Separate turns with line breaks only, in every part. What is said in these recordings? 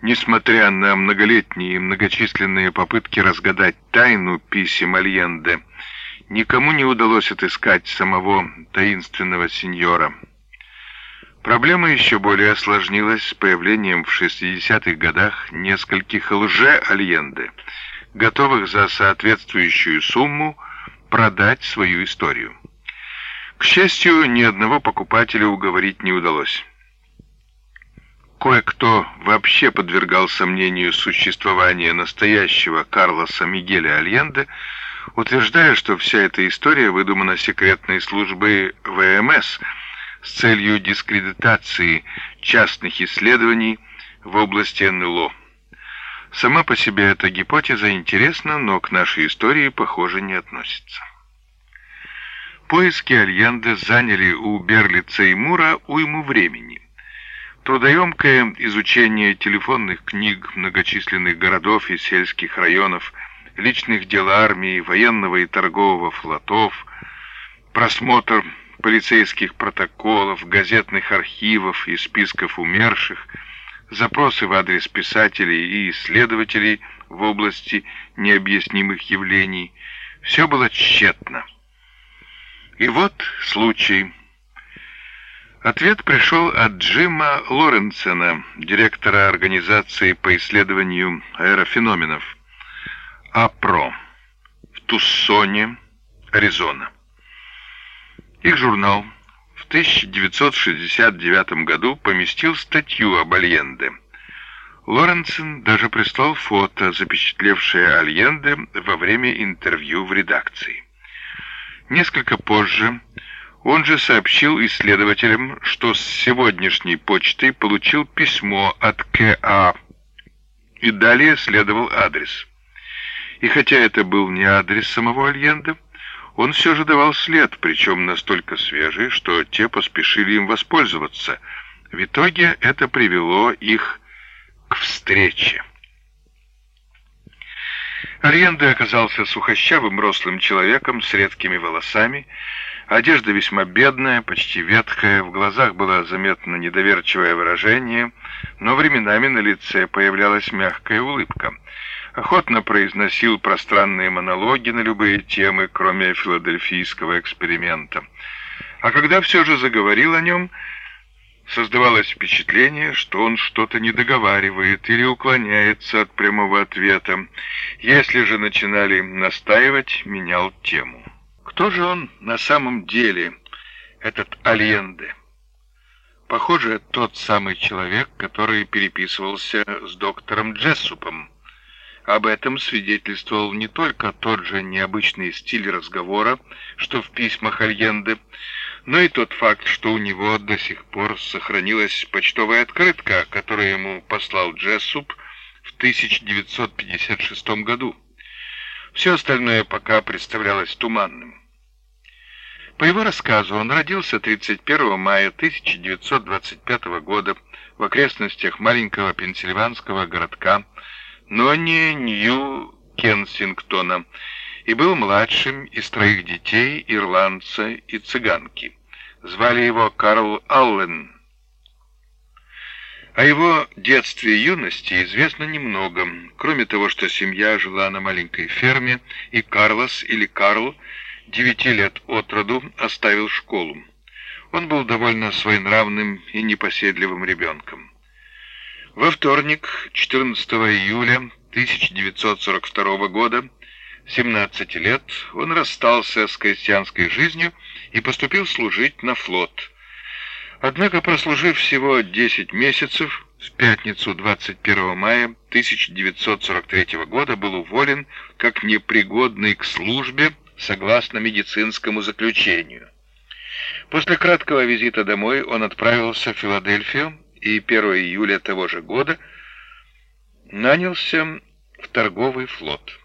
Несмотря на многолетние и многочисленные попытки разгадать тайну писем Альенде, никому не удалось отыскать самого таинственного сеньора. Проблема еще более осложнилась с появлением в 60-х годах нескольких лже-Альенде, готовых за соответствующую сумму продать свою историю. К счастью, ни одного покупателя уговорить не удалось. Кое-кто вообще подвергал сомнению существование настоящего Карлоса Мигеля Альенде, утверждая, что вся эта история выдумана секретной службой ВМС с целью дискредитации частных исследований в области НЛО. Сама по себе эта гипотеза интересна, но к нашей истории, похоже, не относится. Поиски Альенде заняли у Берлица и Мура уйму времени. Трудоемкое изучение телефонных книг многочисленных городов и сельских районов, личных дел армии, военного и торгового флотов, просмотр полицейских протоколов, газетных архивов и списков умерших, запросы в адрес писателей и исследователей в области необъяснимых явлений – все было тщетно. И вот случай. Ответ пришел от Джима Лоренсена, директора организации по исследованию аэрофеноменов АПРО в Туссоне, Аризона. Их журнал в 1969 году поместил статью об Альенде. Лоренсен даже прислал фото, запечатлевшее Альенде во время интервью в редакции. Несколько позже он же сообщил исследователям, что с сегодняшней почтой получил письмо от К.А. И далее следовал адрес. И хотя это был не адрес самого Альенде, он все же давал след, причем настолько свежий, что те поспешили им воспользоваться. В итоге это привело их к встрече. Альенде оказался сухощавым рослым человеком с редкими волосами, одежда весьма бедная, почти ветхая, в глазах было заметно недоверчивое выражение, но временами на лице появлялась мягкая улыбка. Охотно произносил пространные монологи на любые темы, кроме филадельфийского эксперимента. А когда все же заговорил о нем, Создавалось впечатление, что он что-то не договаривает или уклоняется от прямого ответа. Если же начинали настаивать, менял тему. Кто же он на самом деле, этот Альенде? Похоже, тот самый человек, который переписывался с доктором Джессупом. Об этом свидетельствовал не только тот же необычный стиль разговора, что в письмах Альенде, но и тот факт, что у него до сих пор сохранилась почтовая открытка, которую ему послал Джессуп в 1956 году. Все остальное пока представлялось туманным. По его рассказу, он родился 31 мая 1925 года в окрестностях маленького пенсильванского городка, но не Нью-Кенсингтона, и был младшим из троих детей ирландца и цыганки. Звали его Карл Аллен. О его детстве и юности известно немного, кроме того, что семья жила на маленькой ферме, и Карлос или Карл девяти лет от роду оставил школу. Он был довольно своенравным и непоседливым ребенком. Во вторник, 14 июля 1942 года, 17 лет, он расстался с крестьянской жизнью и поступил служить на флот. Однако, прослужив всего 10 месяцев, в пятницу 21 мая 1943 года был уволен как непригодный к службе согласно медицинскому заключению. После краткого визита домой он отправился в Филадельфию и 1 июля того же года нанялся в торговый флот.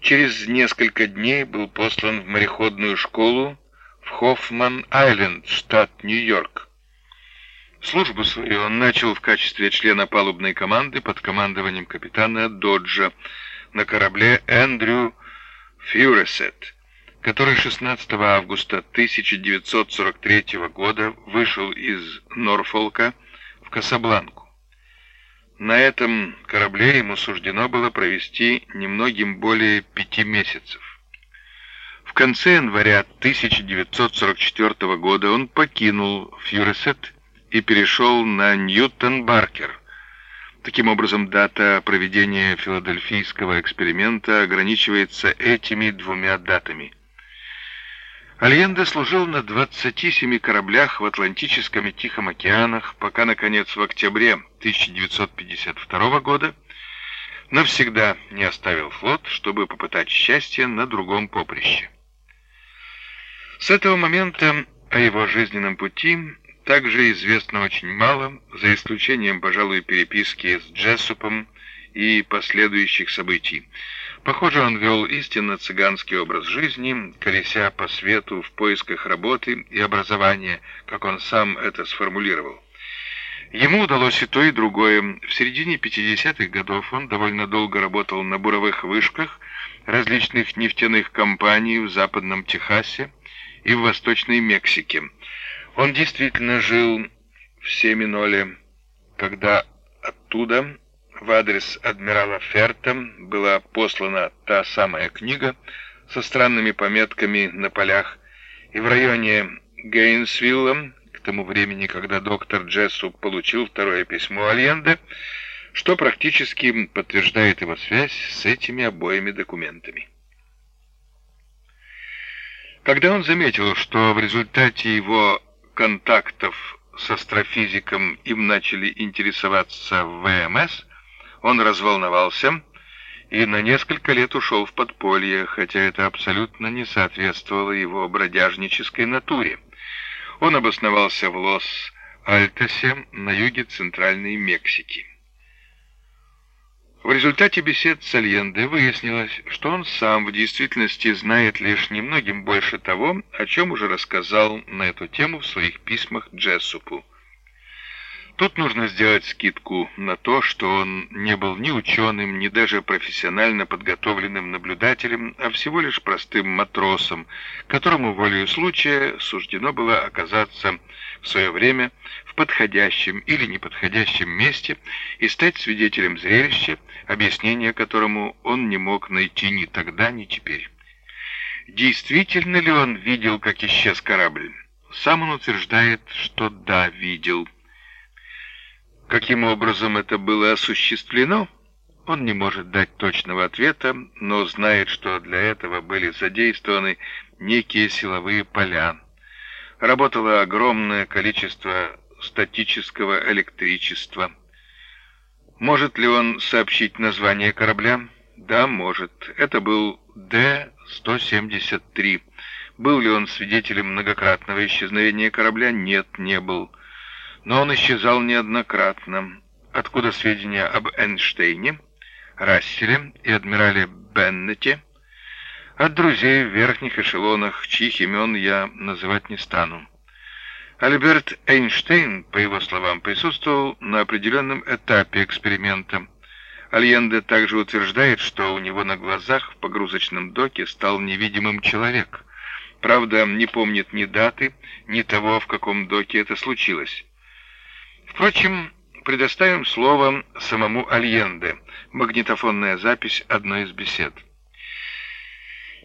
Через несколько дней был послан в мореходную школу в Хоффман-Айленд, штат Нью-Йорк. Службу свою он начал в качестве члена палубной команды под командованием капитана Доджа на корабле Эндрю Фьюресет, который 16 августа 1943 года вышел из Норфолка в Касабланку. На этом корабле ему суждено было провести немногим более пяти месяцев. В конце января 1944 года он покинул Фьюресет и перешел на Ньютон-Баркер. Таким образом, дата проведения филадельфийского эксперимента ограничивается этими двумя датами – Альенде служил на 27 кораблях в Атлантическом и Тихом океанах, пока, наконец, в октябре 1952 года навсегда не оставил флот, чтобы попытать счастье на другом поприще. С этого момента о его жизненном пути также известно очень мало, за исключением, пожалуй, переписки с Джессупом и последующих событий. Похоже, он вел истинно цыганский образ жизни, колеся по свету в поисках работы и образования, как он сам это сформулировал. Ему удалось и то, и другое. В середине 50-х годов он довольно долго работал на буровых вышках различных нефтяных компаний в Западном Техасе и в Восточной Мексике. Он действительно жил в Семиноле, когда оттуда в адрес адмирала Ферта была послана та самая книга со странными пометками на полях, и в районе Гейнсвилла, к тому времени, когда доктор Джессу получил второе письмо Альенде, что практически подтверждает его связь с этими обоими документами. Когда он заметил, что в результате его контактов с астрофизиком им начали интересоваться в ВМС, он разволновался и на несколько лет ушел в подполье, хотя это абсолютно не соответствовало его бродяжнической натуре. Он обосновался в Лос-Альтосе на юге Центральной Мексики. В результате бесед с Альенде выяснилось, что он сам в действительности знает лишь немногим больше того, о чем уже рассказал на эту тему в своих письмах Джессупу. Тут нужно сделать скидку на то, что он не был ни ученым, ни даже профессионально подготовленным наблюдателем, а всего лишь простым матросом, которому волею случая суждено было оказаться в свое время в подходящем или неподходящем месте и стать свидетелем зрелища, объяснение которому он не мог найти ни тогда, ни теперь. Действительно ли он видел, как исчез корабль? Сам он утверждает, что да, видел. Каким образом это было осуществлено, он не может дать точного ответа, но знает, что для этого были задействованы некие силовые поля. Работало огромное количество статического электричества. Может ли он сообщить название корабля? Да, может. Это был Д-173. Был ли он свидетелем многократного исчезновения корабля? Нет, не был но он исчезал неоднократно. Откуда сведения об Эйнштейне, Расселе и адмирале Беннете? От друзей в верхних эшелонах, чьих имен я называть не стану. Альберт Эйнштейн, по его словам, присутствовал на определенном этапе эксперимента. Альенде также утверждает, что у него на глазах в погрузочном доке стал невидимым человек. Правда, не помнит ни даты, ни того, в каком доке это случилось. Впрочем, предоставим слово самому Альенде, магнитофонная запись одной из бесед.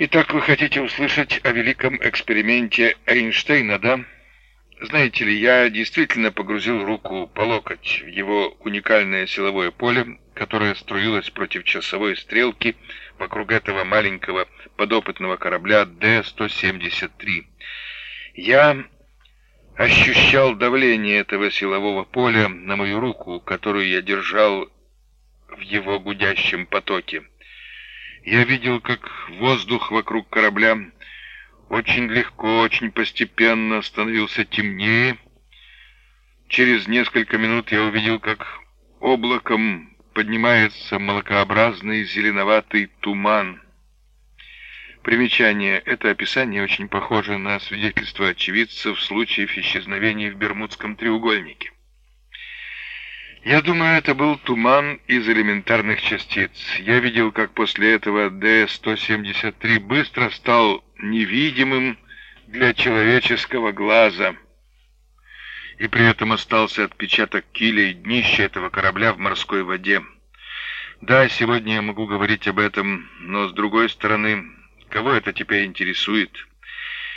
Итак, вы хотите услышать о великом эксперименте Эйнштейна, да? Знаете ли, я действительно погрузил руку по локоть в его уникальное силовое поле, которое струилось против часовой стрелки вокруг этого маленького подопытного корабля Д-173. Я ощущал давление этого силового поля на мою руку, которую я держал в его гудящем потоке. Я видел, как воздух вокруг корабля очень легко, очень постепенно становился темнее. Через несколько минут я увидел, как облаком поднимается молокообразный зеленоватый туман — Примечание. Это описание очень похоже на свидетельство очевидцев в случаев исчезновения в Бермудском треугольнике. Я думаю, это был туман из элементарных частиц. Я видел, как после этого Д-173 быстро стал невидимым для человеческого глаза. и при этом остался отпечаток киля и днища этого корабля в морской воде. Да, сегодня я могу говорить об этом, но с другой стороны, кого это теперь интересует?»